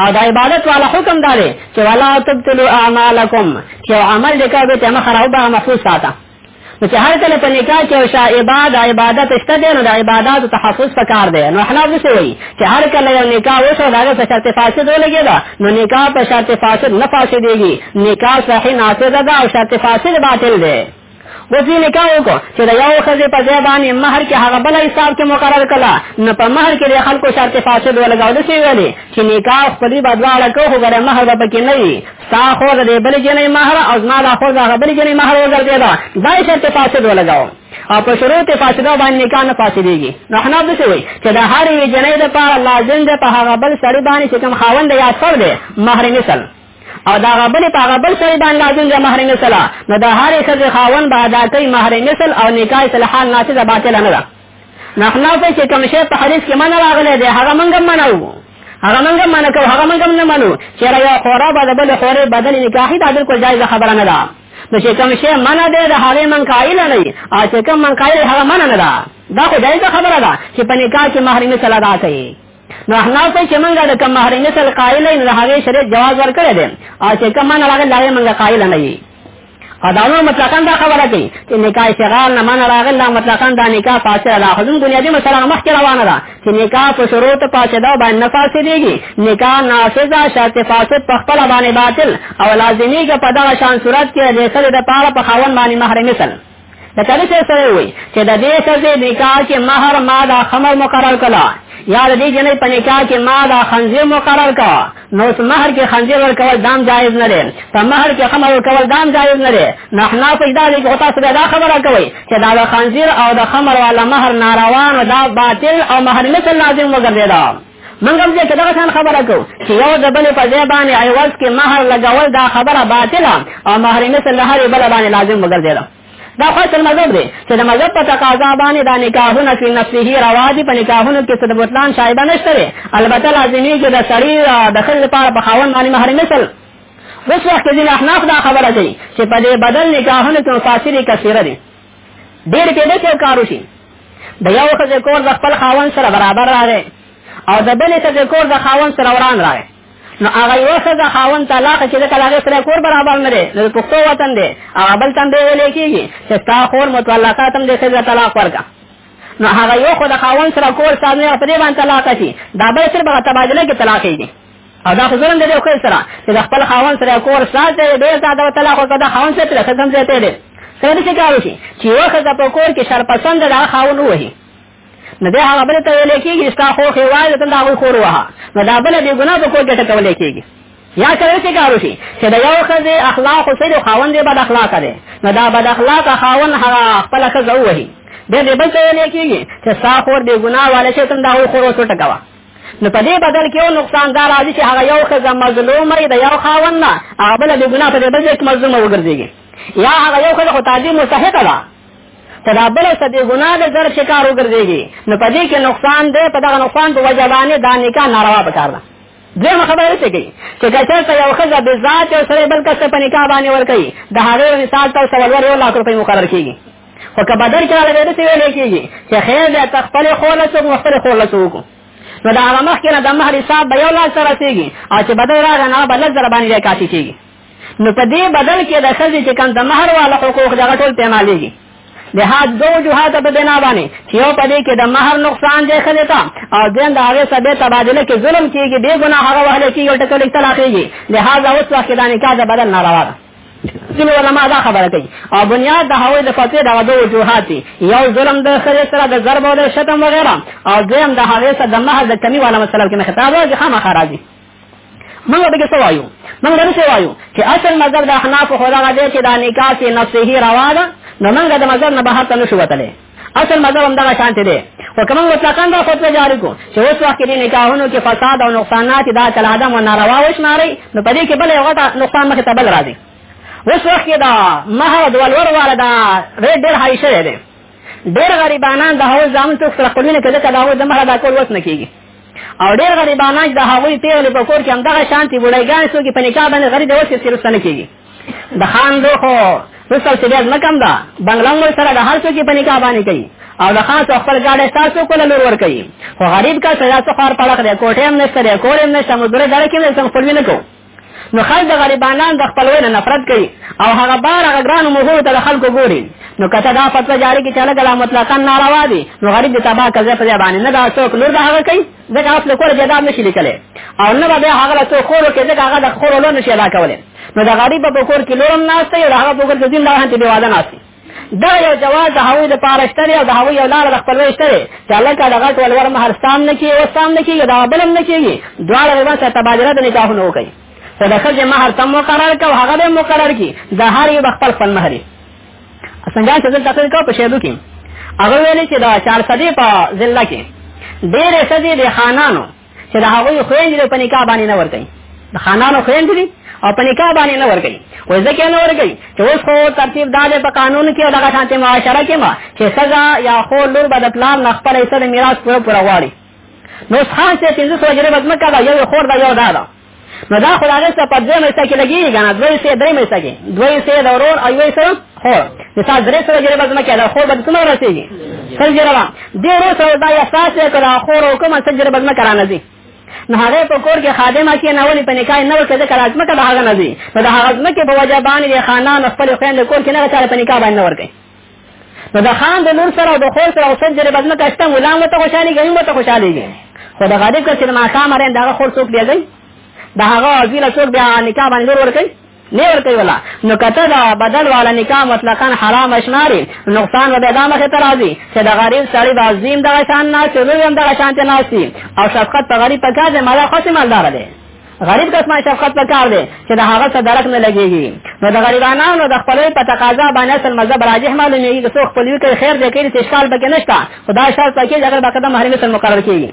او د عبادت والا حکم داري چې ولا تبتلوا اعمالکم چې عمل دې کوي ته مخ راو به محفوظ ساته نو چې هر کله په نکاح کې او شایبه د عبادت شته دی نو د عبادت تحفظ پکار دی نو احناف څه وایي چې هر کله یو نکاح وشو دا په شرط فاسد ولګي دا نو نکاح په شرط فاسد نه فاسدېږي نکاح صحیح نافذ ده او شرط فاسد باطل دی وځي نکاح وکړو چې دا یو خزه په ځای باندې مہر کې هغه بل حساب کې مقرر کړه نو په مہر کې د خلکو شرط فاسد ولګاو د څه ویلي چې نکاح خپل بدواړه کوو غره مہر به پکې نه وي ستا خور د دې بلې جنۍ مهر او زما دا خور د هغه بلې جنۍ مهر وګرځېده دا یې شرط فاسد ولګاوه او په شروط فاسده باندې نکاح نه فاسدېږي نو حناب دسې وایي چې د هرې یوې جنۍ دپاره لازم دی په هغه بل سړي باندې چې کوم خاوند دی یا سر دی مهر مثل او دا غبل په غبل سره باندې لازم دی مہر مثلا نو دا هر څه خاون به ادا کوي مہر مثل او نکاح صلاح ناسه باطل نه ده نو خلاف چې کوم شی په حدیث کې منه راغلی دی هغه موږ منو هغه موږ منه کو هغه موږ نه منو چې را یو خورا به بل خورې بدل نکاح دا بالکل جایز خبره نه ده نو چې کوم شی منه دی دا هغه من قائل نه دی او چې کوم من قائل هغه منه نه ده دا خو جایز خبره ده چې په نکاح کې محرمي صلاح ادا کوي نو احناف ته چې موږ د کوم محرمي صلاح قائل نه هغه شریعت جواز ورکړی دی او چې کوم منه هغه لاغه موږ قائل نه یو قدامو مطلقاً دا خبره کوي چې نکاح صغار نه من راغل دا مطلقاً دا نکاح فاسد ده خو زموږ بنیادي مسله مخکې روانه ده چې نکاح په شروط فاسده او باندې نه فاسدېږي نکاح نافذه شرط فاسد په خپل باندې باطل او لازمي که په دغه شان صورت کې د سړي د پاره په خاون باندې محرم مثل د کله چې سره وي چې د دې ښځې نکاح کې مہر ما دا خمر مقرر کړه یا د دې جنې په نکاح کې ما دا خنزیر مقرر کړه نو اس مہر کې خنزیر ورکول دام جایز نه دی په مہر کې خمر ورکول دام جایز نه دی نو حنا په دا دې کوتا سره دا خبره کوي چې دا د خنزیر او د خمر والا مہر ناروان او دا باطل او مہر مثل لازم وګرځیدا موږ هم دې کې دغه شان خبره کوو چې یو د بلې په ځای باندې عوض کې مهر لګول دا خبره باطله او مهر مثل له هرې بله باندې لازم وګرځېده دا خاص مذهب دی چې د مذهب په تقاضا باندې دا نکاحونه فی نفسه روا دي په نکاحونو کې څه د بطلان شایبه نشته دی البته لازمي چې د سړي د ښځې لپاره په خاوند باندې مهر مثل اوس وخت ځینې احناف دا خبره کوي چې په دې بدل نکاحونو کې مفاسرې کثیره دي ډېر کې دې څه کار وشي د یو ښځې کور د خپل خاوند سره برابر راغی او د بلې ښځې کور د خاوند سره وران راغی نو هغه یو ښځه خاوند طلاق چې د کلاغې سره کور برابر نه دی نو پښتو وطن دی هغه بل تن دی ویلې کېږي چې ستا خور متعلقه تم دې ښځه طلاق ورکړه نو هغه یو خو د خاوند سره کور ساز نه په دې باندې طلاق شي دا بل سره به تبادله کې طلاق کېږي او دا خو ظلم دی یو خیر سره چې د خپل خاوند سره کور ساز دی ډېر زیاته و طلاق ورکړه دا خاوند سره څه کم زیاته دی سره دې کار شي چې یو خزه په کور کې شر پسند دا خاوند وهي نو دا هغه بل ته ویل کېږي چې تا خو خواله ته دا خو خور وها نو دا بل دې ګناه په کور کې ټکول کېږي یا سره څه کار وشي چې دا یو خزه اخلاق سره د خاوند دی بد اخلاق دی نو دا بد اخلاق خاوند هغه خپل خزه وهي د دې بل څه نه کیږي چې ساخور دی ګناه والے چې تم دا خو خور وسټکوا نو په دې بدل کې یو نقصان دا راځي چې هغه یو ښځه مظلومه وي د یو خاوند نه هغه بله بې ګناه په دې بل ځای کې مظلومه وګرځېږي یا هغه یو ښځه خو تعظیم مستحقه ده خو دا بله څه بې ګناه د ضرب شکار وګرځېږي نو په دې کې نقصان دی په دغه نقصان په وجه باندې دا نکاح ناروا پکار ده دویمه خبره څه کوي چې که چېرته یو ښځه بې ذات یو سړی بل کس ته په نکاح باندې ورکوي د هغې مثال ته څلور یو لاک روپۍ مقرر کېږي خو که بدر کې راغلی داسې ویلی کېږي چې خیر دی که خپلې خور له څوک نو خپلې خور له څوک نو د هغه مخکې نه د مهر حساب به یو لاس ته رسېږي او چې بدل راغی نو به لس زره باندې دی کافي کېږي نو په دې بدل کې د ښځې چې کوم د مهر والا حقوق دغه ټول پیمالېږي لحاظ دو وجوهات په بنا باندې چې یو په دې کې د مہر نقصان دی خلې ته او دین د هغه سبه تبادله کې ظلم کیږي بے ګناه هغه وهل کیږي او ټکل اختلاف کیږي لحاظ اوس وخت د نکاح بدل نه راوړي ځینې علما دا خبره کوي او بنیاد د هغوی د فتوې دغه دوه وجوهات دي یو ظلم د ښځې سره د ضرب او د شتم وغیره او دویم د هغې سره د مهر د کمي والا مسله کې خطاب راځي خامخا راځي موږ به څه وایو موږ به څه وایو چې اصل مذهب د احناف خو دغه دی چې دا نکاح کې نصحي روا ده نو موږ د مذهب نه بهر ته نشو وتلی اصل مذهب هم دغه شانته دی خو کوم مطلقاً دا فتوا جاری کو چې اوس وخت کې نکاحونو کې فساد او نقصانات دا کل عدم او ناروا وشماري نو په دې کې بل یو غټه نقصان مخ ته بل راځي اوس وخت کې دا مہر د ولور والا دا ډېر ډېر هاي شوی دی ډېر غریبانان د هغو ځان ته خپل خپلونه کړي کله هغه د مہر دا کول وس نه کیږي او ډېر غریبانان د هغوی پیغلې په کور کې هم دغه شانتي وړایګان سو کې په نکاح باندې غریب اوسې سرسته نه کیږي د خان لور خو رسل چې ډېر نه کم ده بنګله مور سره د هر څوک په نکاح باندې کوي او د خان څو خپل ګاډه تاسو کوله لور ور کوي خو غریب کا سزا څو خار پړق دی کوټه هم نشته دی کور هم نشته مزدور ډېر کې نه سم خپل نه کو نو خلک د غریبانان د خپلوي نه نفرت کوي او هغه بار هغه ګران موضوع ته د خلکو ګوري نو کته دا فتوا جاری کی چاله ګلا مطلقاً ناروا دي نو غریب د تباہ کزه په ځای باندې نه دا څوک لور دا هغه کوي ځکه هغه له کوره جګاب نشي لیکلی او نه به بیا هغه له څو خورو کې ځکه هغه د خورو لور نشي ادا کولی نو د غریب په کور کې لورم ناشته او هغه په کور کې دین لاره ته به واده ناشته دا یو جواز د هغوی د پاره شته او د هغوی یو لار د خپلوي شته چې الله کا دغه ټول ورم هر ستام نه کیږي او ستام نه کیږي دا بلم نه کیږي دواړه به سره تبادله د نکاحونو وکړي صدقه مہر تم مقرر کو هغه به مقرر کی د هر یو خپل خپل مہر څنګه چې دلته څه کو په شیدو کې هغه ویل چې دا چار صدې په ضلع کې ډېر صدې د خانانو چې دا هغه خويندې په نکاح باندې نه ورته د خانانو خويندې او په نکاح باندې نه ورګي وای ځکه نه ورګي چې اوس خو ترتیب دا دی په قانون کې دغه شانته معاشره کې ما چې سزا یا خو لور به د پلان نه خپل ایسه د میراث پوره پوره غواړي نو څه چې څه وجره بدمکه دا یو خور دا یو دا, دا. نو دا خو هغه څه په دې مې څه کې لګي کنه دوی سه درې مې څه کې دوی سه د ورور او یوې سره خور مثال درې سره جره بزنه کې دا خور به څومره رسیږي سل جره وا دې ورو سره دا احساس یې کړه خور او کومه سل جره بزنه کرانه دي نو هغه په کور کې خادمه کې نه ولي په نکاح نه ورکړي ځکه لازمه کړه هغه نه دي نو دا هغه ځمکه په وجه باندې خانان خپل خويند کور کې نه چاره په نکاح باندې ورکړي نو د خان د لور سره او د خور سره اوسه جره بدمه کاشته غلام وته خوشالي کوي وته خوشالي کوي خو د غریب کس ما خام رین دا خور څوک دی گئی دا هغه ازیله څوک بیا نکاح باندې لور ور کوي نه ور کوي ولا نو کته دا بدل والا نکاح مطلقاً حرام اشماري نقصان و بيدام خه ترازي چې دا غریب سړی د عظیم د شان نه چې لوی هم د شان ته ناسي او شفقت په غریب په کاځه مالا خاصه مالدار دی غریب قسمه شفقت په کار دی چې د هغه څه درک نه لګيږي نو د غریبانو د خپلې په تقاضا باندې اصل مذهب راجح معلومیږي چې څوک خپل یو کې خیر دې کوي چې اشکال پکې نشته خدا شرط پکې چې اگر بقدم محرم سره مقرر کیږي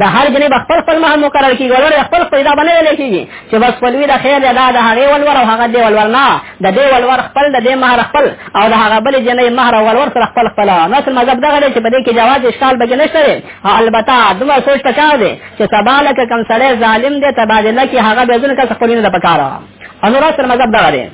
د هر جنې خپل خپل مه مقرر کیږي ولر خپل خپل دا باندې ویل کیږي چې بس خپل وی د خیر دا د هغه ولور او هغه دی ولور نه د دې ولور خپل د دې مهر خپل او د هغه بل جنې مهر او ولور سره خپل خپل نو څه مذهب دا غلې چې په دې کې جواز اشکال بګی نشته البته دوه سوچ تکا دی چې سبا لکه کم سړی ظالم دی تبادله کې هغه به ځنه کس خپل نه د پکاره انور سره مذهب دغه دی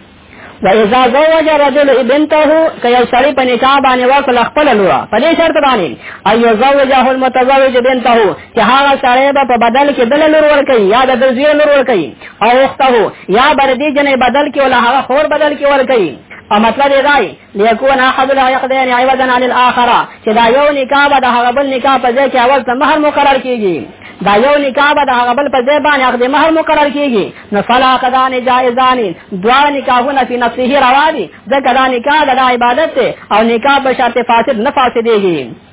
و اذا زوج رجل بنته که یو سړی په نکاح باندې وکړ خپل لور په دې شرط باندې ايو زوجه المتزوج بنته چې هغه سړی به په بدل کې بل لور ورکړي یا د زوی لور ورکړي او اخته یا بر دې جنې بدل کې ولا هغه خور بدل کې ورکړي او مطلب یې راي ليكون احد العقدين عوضا عن الاخره چې دا یو نکاح به د هغه بل نکاح په ځای کې اول ته مہر مقرر کیږي دا یو نکاح به د هغه بل په ځای باندې عقد مہر مقرر کیږي نو فلا قدان جائزان دوا نکاحونه په نفسه روا دي ځکه دا نکاح د عبادت او نکاح په شرط فاسد نه فاسدېږي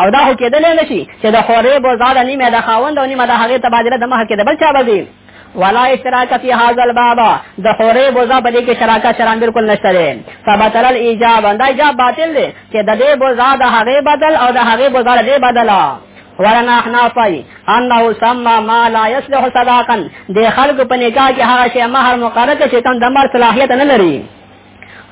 او دا خو کېدلی نه شي چې د خورې بوزاده نیمه د خاوند او نیمه د هغې تبادله د مخه کې د بل چا به وي ولا اشتراک فی هذا الباب د خورې بوزا په دې کې شراکت شران بالکل نشته دی فبطل الاجاب دا ایجاب باطل دی چې د دې بوزا د هغې بدل او د هغې بوزا د دې بدل ورنا احنا فای انه سما ما لا يصلح صداقا د خلق په نکاح کې هغه شی مہر مقرره چې کوم د مر صلاحیت نه لري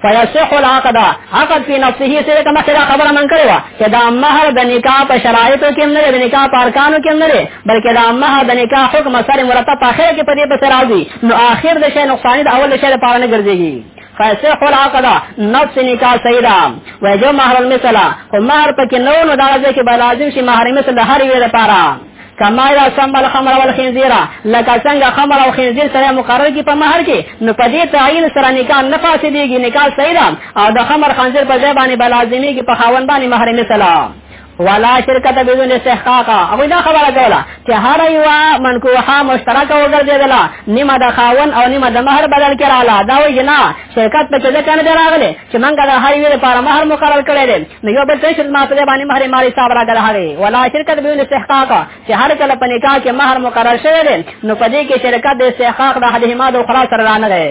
فیصح العقد عقد فی نفسه سره کما سره خبره من کړی و چې دا مہر د نکاح په شرایطو کې نه د نکاح په ارکانو کې نه بلکې دا مہر د نکاح حکم سره مرتب په اخر کې په دې په سره راځي نو اخر د شی نقصان د اول شی لپاره نه ګرځيږي فیصح العقد نفس نکاح سیدا و جو مہر المثلا خو مہر پکې نو نو دا ځکه چې لازم شي مہر مثل د هر وی لپاره کما اذا سم الخمر والخنزير لکه څنګه خمر او خنزير سره مقرر کی په مہر کې نو په دې تعین سره نکاح نه فاسدېږي نکاح صحیح ده او د خمر خنزير په ځای باندې بلازمي کې په خاون باندې مہر مثلا ولا شرکت بدون استحقاق او دا خبره کوله چې هر یو منکوحه مشترک وګرځیدله نیمه د خاون او نیمه د مہر بدل کړه دا وی جنا شرکت په څه کنه دراغله چې منګه د هر یو لپاره مہر مقرر کړی دی نو یو بل څه ما په باندې مہر مال حساب راغله هغه ولا شرکت به استحقاق چې هر کله په نکاح کې مہر مقرر شوی دی نو په دې کې شرکت د استحقاق د حد حماد او خلاص سره رانه دی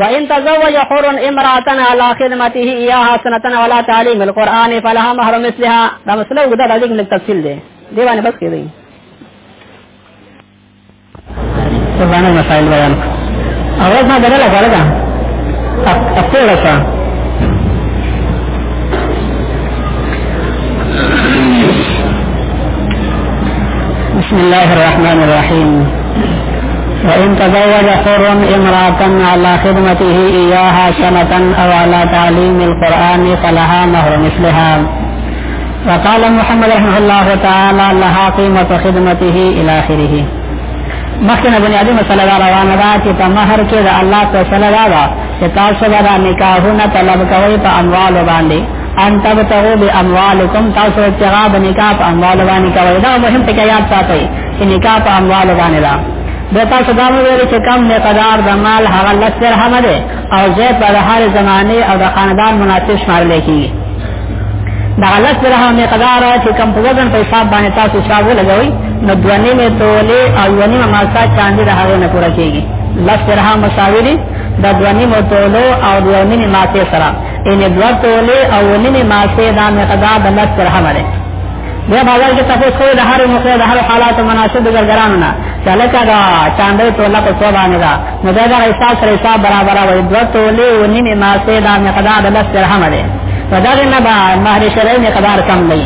وان تزوج حر امراه على خدمته اياها سنه ولا تعليم القران فلها مهر مثلها دا مسله وګدا د دې تفصیل دی دیوانه بس کېږي ما رسا بسم الله الرحمن الرحيم وإن تزوج حر امرأة على خدمته إياها سنة أو على تعليم القرآن فلها مهر مثلها وقال محمد رحمه الله تعالى لها قيمة خدمته الى اخره مخکنه بنیادی مسله دا روانه ده چې په مہر کې د الله په سره دا ده چې تاسو به نکاحونه طلب کوئ په اموال باندې ان تبتغوا باموالکم تاسو ابتغاء د نکاح په اموال باندې کوئ دا مهم ټکی یاد ساتئ چې نکاح په اموال باندې ده د تاسو دا ویل چې کم مقدار د مال هغه لس درهم ده او زید به د هر زمانه او د خاندان مناسب شمارل کیږي دا غلط سره هم مقدار چې کم په وزن په حساب باندې تاسو حساب ولګوي نو دونی می توله او یونی ماسا چاندې د هغه نه پوره کیږي لس سره هم مساوي دي د دونی می توله او یونی می ماسه سره ان دو توله او یونی می ماسه دا مقدار د لس سره هم لري بیا بازار کې تاسو خو د هر موقع د هر حالات مناسب ګرګرانو نه چلکه دا چاندې توله په څو باندې دا نو دا دا حساب سره حساب برابر وي دو تولې و نیمه ما سه دا مقدار د لس درهم دی په دا نه با مهر شرعي مقدار کم دی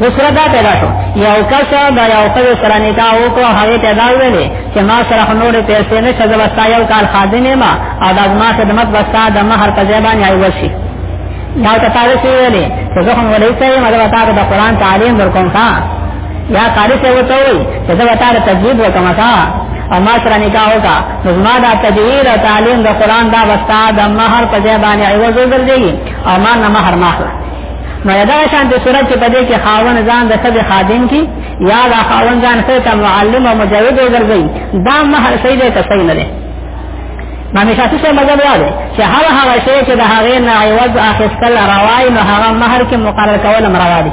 وسره دا پیدا شو یو کس دا یو په سره نکاح وکړو هغه ته دا ویلې چې ما سره نور پیسې نه شزه وستا یو کال خادم ما او دا ما خدمت وستا د مهر په ځای باندې آی وشي دا ته تاسو ویلې چې زه هم ولې ته ما دا تاسو د قران تعلیم ورکوم ښا یا قاری سے وته وي چې دا وتاړه تجوید وکما تا او ما سره نکاح وکا نو ما دا تجوید او تعلیم د قران دا وستا د مہر په ځای باندې ایوه زوګل دی او ما نه مہر ماخلا نو دا شان د صورت چې په دې کې خاون ځان د خدای خادم کی یا دا خاون ځان خدای ته معلم او مجاهد وګرځي دا مہر صحیح دی که صحیح نه دی امام شافعي څه مذهب راغی چې هر هغه شی چې د هغې نه عوض اخیستل روای نو هغه مہر کې مقرر کول مروا دي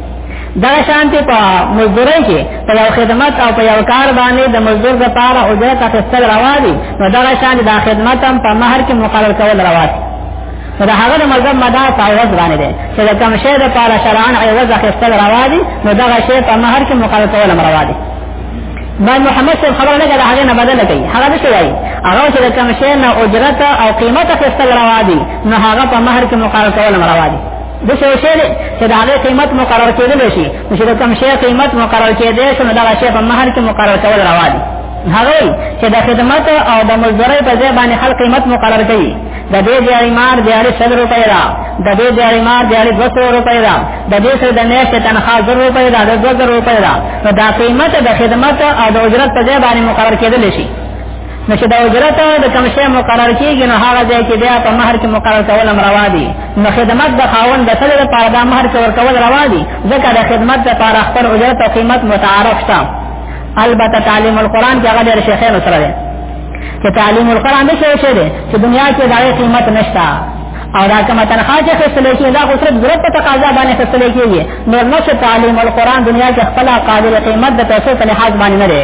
دا شانتی په مزدورۍ کې په یو خدمت او په یو کار باندې د مزدور د پاره اجرت اخیستل روا دي نو دا شانتی دا خدمت هم په مہر کې مقرر کول روا دي نو دا هغه د مذهب مدار په عوض باندې دی چې د کوم شی د پاره شرعاً عوض اخیستل روا دي نو دا شی په مہر کې مقرر کول هم روا دي ما محمد صاحب خبر نه کړه هغه نه بدل کړي هغه څه وایي هغه چې د کوم شی نه اجرت او قیمت اخیستل روا دي نو هغه په مہر کې مقرر کول هم روا دي د شی شی دی چې د هغې قیمت مقرر کېدلی شي نو چې د کوم شی قیمت مقرر کېدی شو نو دغه شی په مهر کې مقرر کول روا دي هغه چې د خدمت او د مزدورۍ په ځای باندې خلک قیمت مقرر کوي د دې دیاري مار دیاري سل روپۍ ده د دې دیاري مار دیاري دوه سوه روپۍ ده د دې سره د میاشتې تنخوا زر روپۍ ده د دوه زر روپۍ ده نو دا قیمت د خدمت او د اجرت په ځای باندې مقرر کېدلی شي نو چې د اجرت د کوم شی مقرر کیږي نو هغه ځای کې بیا په مہر کې مقرر کول هم روا دي نو خدمت د خاوند د سره لپاره د مہر کې ورکول روا دي ځکه د خدمت لپاره خپل اجرت او قیمت متعارف شته البته تعلیم القرآن کې هغه د شیخانو سره دی چې تعلیم القرآن د شیخ دی چې دنیا کې د قیمت نشته او دا کومه تنخواه چې خپل کې دا خو صرف ضرورت په تقاضا باندې خپل کېږي نور نو چې تعلیم القرآن دنیا کې خپل قابل قیمت د پیسو په لحاظ باندې نه دی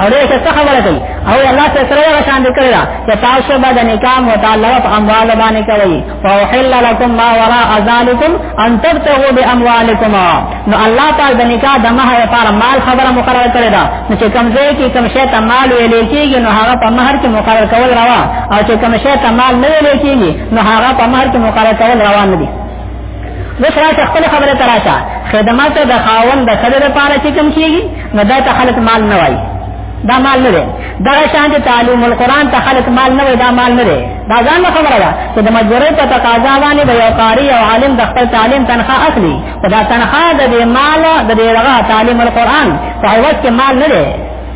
او دې څه څه خبره کوي او الله ته سره هغه شان ذکر را چې تاسو به د نکاح متعلق په اموال باندې کوي او حل لكم ما وراء ذلكم ان تبتغوا باموالكم نو الله تعالی د نکاح د مہر لپاره مال خبره مقرر کړی دا نو چې کوم ځای کې کوم شی ته مال ویل کېږي نو هغه په مہر کې مقرر کول روا او چې کوم شی ته مال نه ویل کېږي نو هغه په مہر کې مقرر کول روان دي اوس راشه خپل خبره ته راشه خدمت د خاوند د خدای لپاره چې کوم کیږي نو دا ته خلک مال نه وایي دا مال نه دی دا شان ته تعلیم القرآن ته خلق مال نه وي دا مال نه دی دا ځان خبره ده چې د مجبورۍ په تقاضا باندې به یو قاری او عالم د خپل تعلیم تنخواه اخلي او دا تنخواه د دې مال د دې رغه تعلیم القرآن په هوت کې مال نه دی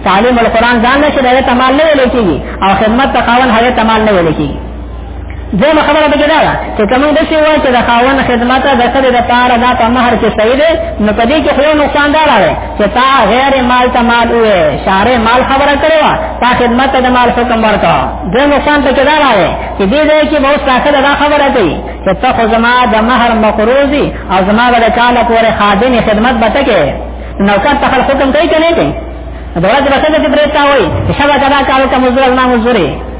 تعلیم القرآن ځان نشي دا ته مال نه ویل کیږي او خدمت ته خاون هغه ته مال نه ویل کیږي دغه خبره به دا ده چې کوم د څه وایي چې د خاون خدمت د سره د پاره دا په مہر کې صحیح ده نو په دې کې خو نقصان دار راغی چې تا غیر مال ته مال وې شارې مال خبره کړو تا خدمت د مال حکم ورکا د نقصان ته کېدار راغی چې دې دې کې به تاسو دا خبره کوي چې ته خو زما د مہر مقروضي او زما د کال پورې خادم خدمت بته کې نو کا تخل حکم کوي کنه دې دا ورځ به څه دې پرېتا وای شبا کدا کارو کوم زړه نه مزوري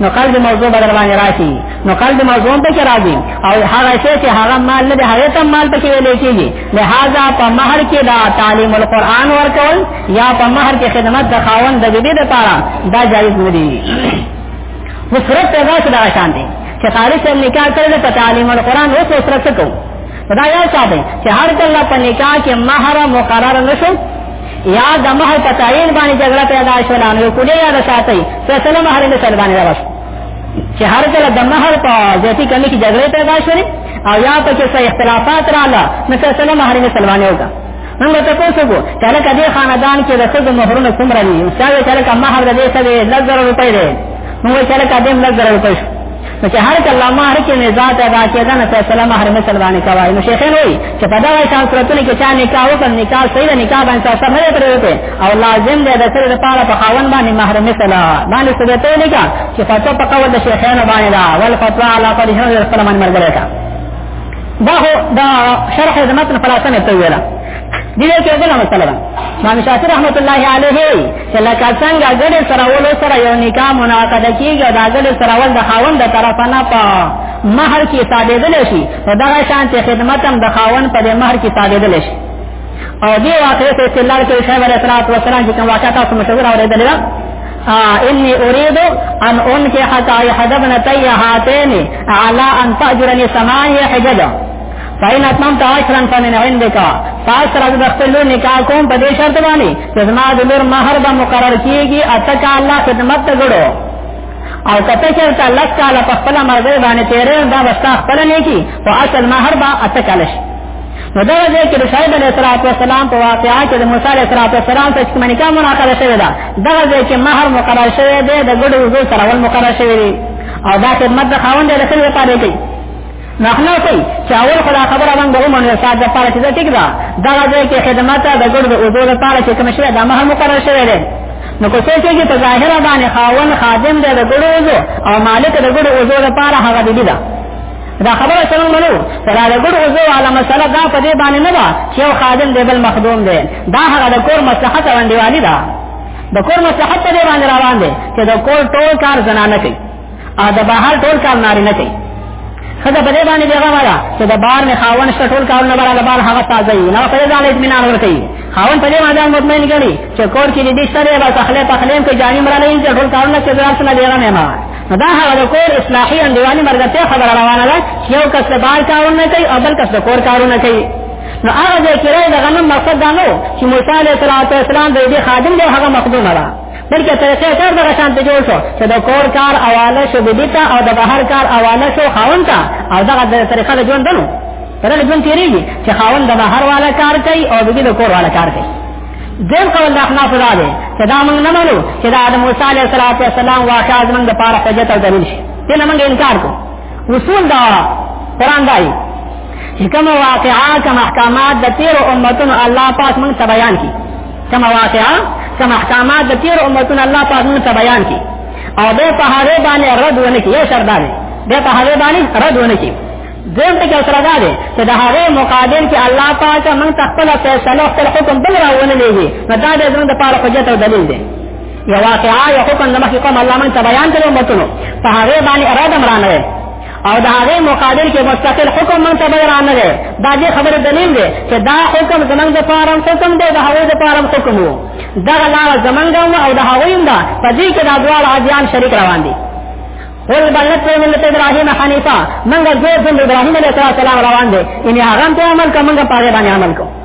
نو قلب موضوع بدل باندې راشي نو قلب موضوع په کې راځي او هغه شی چې هغه مال نه دی هغه ته مال په کې ویل کېږي لہذا په مہر کې دا تعلیم القرآن ورکول یا په مہر کې خدمت د خاوند د دې لپاره دا جایز نه دی وسرت پیدا شو دا شان دی چې خالص نکاح کړل په تعلیم القرآن اوس وسرت کوو دا یو څه دی چې هر کله په نکاح کې مہر مقرر نشو یا د مہر په تعین باندې جګړه پیدا شو نه نو کولې یا د ساتي فیصله مہر نه سر باندې راوښ چې هر کله د مہر په ذاتی کمی کې جګړه پیدا شوه او یا په کې څه اختلافات رااله نو فیصله مہر نه سر باندې وکړه موږ ته پوښتنه وکړو چې لکه دې خاندان کې د څه مہرونه څومره دي او څنګه چې لکه مہر دې څه دې لږ ضرر روپۍ دي موږ چې لکه دې لږ ضرر روپۍ نو چې هر کله مهر کې نزاعت ادا کېده نو فیصله مهر مثل باندې کوي نو شیخین وایي چې په دغه شان صورتونو کې چا نکاح وکړ نکاح صحیح ده نکاح باندې اثر نه پرې وته او لازم دی د سره لپاره په خاون باندې مهر مثل باندې څه ته نه کا چې فتوا په قول د شیخین باندې دا ول فتوا علی قدر هر خپل من مرګره کا دا هو دا شرح د متن خلاصه نه ته ویلا دې کې دغه مسله ده امام شافعي رحمت الله علیه چې لکه څنګه ګډې سره ولو سره یو نکاح منعقد کیږي او دا ګډې سره ول د خاوند د طرف نه په مہر کې ثابتېدل شي نو دا شان چې خدمت هم د خاوند په مہر کې ثابتېدل شي او دې واقعې ته استدلال کوي شیخ علیه الصلاۃ والسلام چې کوم واقعا تاسو مشهور اورېدل ده انی اريد ان انكح احد ابنتي هاتين على ان تاجرني ثمانيه حججا فإن أتممت عشرا فمن عندك فأسرع بخت اللون نکاح کوم په دې شرط باندې چې زما د لور مہر به مقرر کیږي اته کاله خدمت ته ګړو او کته چرته لک کاله په خپل مرزه باندې تیرې دا وستا خپل نه کی او اصل مہر به اته کاله شي نو دا دې چې شاید علیه الصلاۃ والسلام په واقعا کې د موسی علیه الصلاۃ والسلام څخه کومه نکاح مناقشه شوې ده دا دې چې مہر مقرر شوی دی د ګډو وزو سره ول مقرر شوی دی او دا خدمت د خاوند له خلکو لپاره کوي نخنه کوي چې اول خدا خبره باندې عمر نه ساده لپاره چې ټیک ده دا ځای کې خدمات د ګډ د اوبو لپاره چې کوم شی د مه مقرر شوی دی نو کو څه چې په ظاهر باندې خاون خادم دی د ګډ اوبو او مالک د ګډ اوبو لپاره هغه دی ده دا خبره څنګه منو دا د ګډ اوبو علا مسله دا په دې باندې نه ده چې یو خادم دی بل مخدوم دی دا هغه د کور مصلحت باندې والی ده د کور مصلحت دې باندې روان دی چې د کور ټول کار زنانه کوي ا د بهر ټول کار ناری نه کوي خدای په دې باندې بیغه والا چې د بار نه خاون شته ټول کارونه برابر بار هغه تازه وي نه په دې ځان اطمینان ورکړي خاون په دې باندې مطمئن کړي چې کور کې دې شته به تخله تخلیم کې جانی مرانه یې ټول کارونه چې ځان سره دیغه نه ما دا هغه د کور اصلاحي اندیوانی مرګته خبر روانه ده چې یو کس د بار کارونه کوي او بل کس د کور کارونه کوي نو هغه د کړه د غنم مقصد دا نو چې موسی علیه السلام د دې خادم دی هغه مخدوم را بلکې طریقې کار دغه شان ته جوړ شو چې د کور کار اواله شو بیبي ته او د بهر کار اواله شو خاون ته او دغه د طریقه د ژوند دنو دغه ژوند تیریږي چې خاون د بهر والا کار کوي او بیبي د کور والا کار کوي دیم قول د احناف دا دی چې دا موږ نه منو چې دا د موسی علیه السلام واقعا زموږ د پاره حجت او دلیل شي دې نه موږ انکار کوو اصول دا قرآن دای چې کوم واقعا کوم احکامات د تیر امتونو الله پاک موږ ته بیان کړي کما واقعا کما احکامات د تیر امتون الله پاک موږ ته بیان کی او به په هغه باندې رد ونه کی یو شرط دی به په هغه باندې رد ونه کی دیم ته کې سره دا دی چې د هغه مقابل کې الله پاک موږ خپل فیصله خپل حکم بل راونه لېږي نو دا د زموږ د پاره حجت او دلیل دی یو واقعا یو حکم د مخکې کوم الله موږ ته بیان کړو متونو په هغه باندې اراده مرانه او دا هغه مقابل کې مستقل حکم مونږ ته بیان نه دی دا دې خبره دلیل دی چې دا حکم زمونږ د فارم حکم دی د هغه د فارم حکم وو دا لار زمونږ او د هغه هم دا په دې کې دا ډول اجیان شریک روان دي قل بلت په ملت ابراهيم حنيفا منګه دې د ابراهيم عليه السلام روان دي ان هغه ته عمل کوم منګه پاره باندې عمل کوم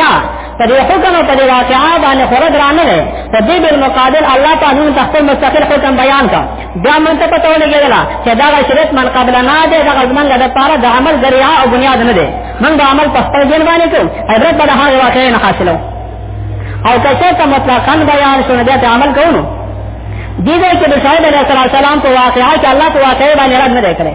یا په دې حکم په دې واقعا باندې خور درانه ده په دې بل مقابل الله تعالی نن خپل مستقل حکم بیان کا بیا مونږ ته پته ولګیلا چې دا شریعت من قبل نه ده دا غزمن له لپاره د عمل ذریعہ او بنیاد نه ده موږ به عمل په خپل ځین باندې کوو عبرت به هغه واقعا نه حاصلو او که څه ته مطلقاً بیان شونه دې عمل کوو دې دې کې د شاهد علیه السلام په واقعا کې الله په واقعا باندې رد نه کړي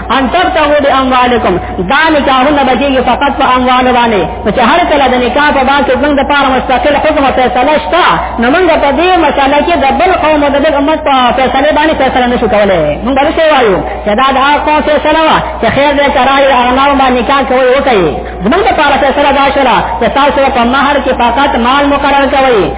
ان تبتغوا باموالکم دا نکاحونه بچیږي فقط په اموال باندې نو چې هر کله د نکاح په باب کې موږ د پاره مستقل حکم او فیصله شته نو موږ په دې مسله کې د بل قوم د بل امت په فیصله باندې فیصله نشو کولای موږ به څه وایو چې دا د هغه قوم فیصله وا چې خیر دې کرای اغناو باندې نکاح کوي وکړي موږ د پاره فیصله دا شوه چې تاسو په مہر کې فقط مال مقرر کوي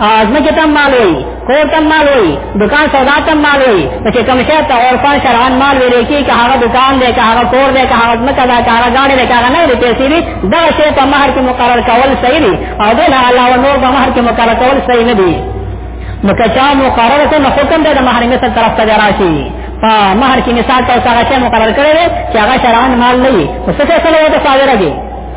ازمکه تم مال وي کور تم مال وي دکان سودا تم مال وي چې کوم شی ته عرفان شرعان مال وي لکه که هغه دکان دی که هغه کور دی که هغه ازمکه دا که هغه ګاډي دی که هغه نه دی پیسې دي دا شی په مہر کې مقرر کول صحیح دي او دا علاوه نور په مہر کې مقرر کول صحیح نه دي نو که چا مقرر کړ نو حکم دی د مہر مثل طرف ته راشي په مہر کې مثال ته هغه شی مقرر کړی چې هغه شرعان مال نه وي نو څه فیصله وته صادره دي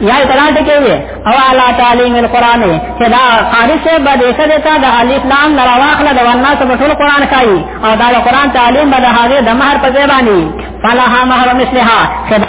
یا اعتراض کوي او اعلی تعلیم القرآن چې دا قاری سے به دې سره تا د الف لام نه راوخله د ورنا څخه ټول قرآن کوي او دا د قرآن تعلیم به د هغه د مہر په ځای باندې فلها مہر مثلها